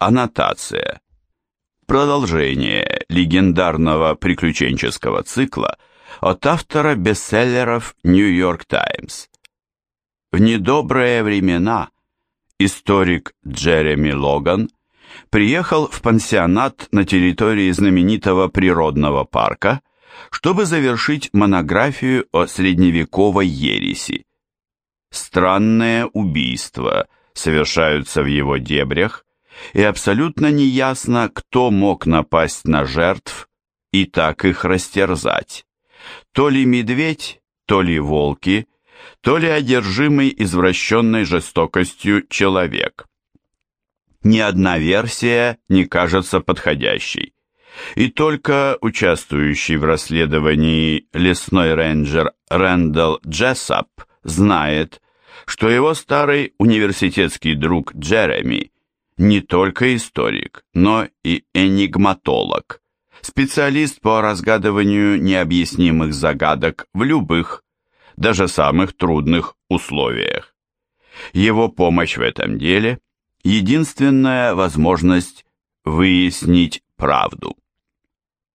Аннотация. Продолжение легендарного приключенческого цикла от автора бестселлеров «Нью-Йорк Таймс». В недобрые времена историк Джереми Логан приехал в пансионат на территории знаменитого природного парка, чтобы завершить монографию о средневековой ереси. Странные убийства совершаются в его дебрях, и абсолютно неясно, кто мог напасть на жертв и так их растерзать. То ли медведь, то ли волки, то ли одержимый извращенной жестокостью человек. Ни одна версия не кажется подходящей. И только участвующий в расследовании лесной рейнджер Рэндалл Джессап знает, что его старый университетский друг Джереми не только историк, но и энигматолог, специалист по разгадыванию необъяснимых загадок в любых, даже самых трудных условиях. Его помощь в этом деле – единственная возможность выяснить правду.